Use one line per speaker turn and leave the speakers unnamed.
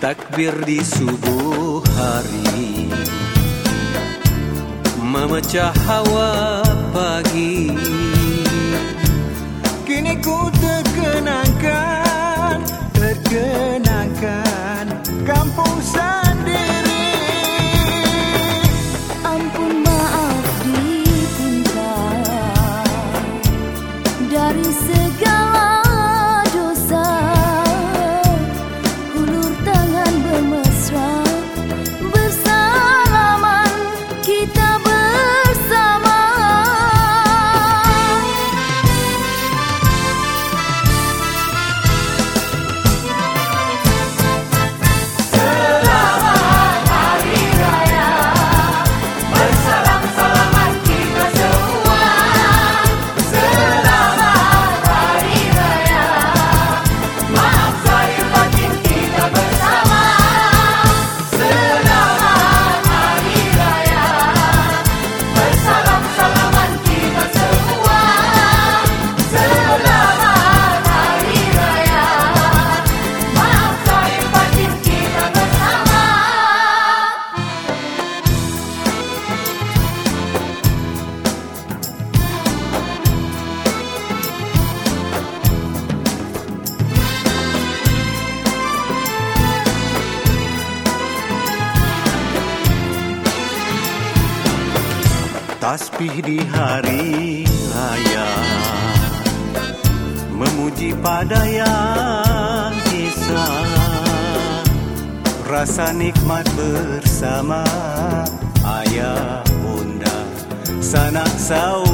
takbir di subuh hari. Memecah hawa pagi. Kini ku Tasbih di hari raya. Memuji pada yang kisah Rasa nikmat bersama Ayah, bunda, sanak saudara